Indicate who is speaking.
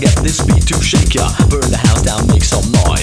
Speaker 1: get this beat to shake ya. Burn the house down, make some noise.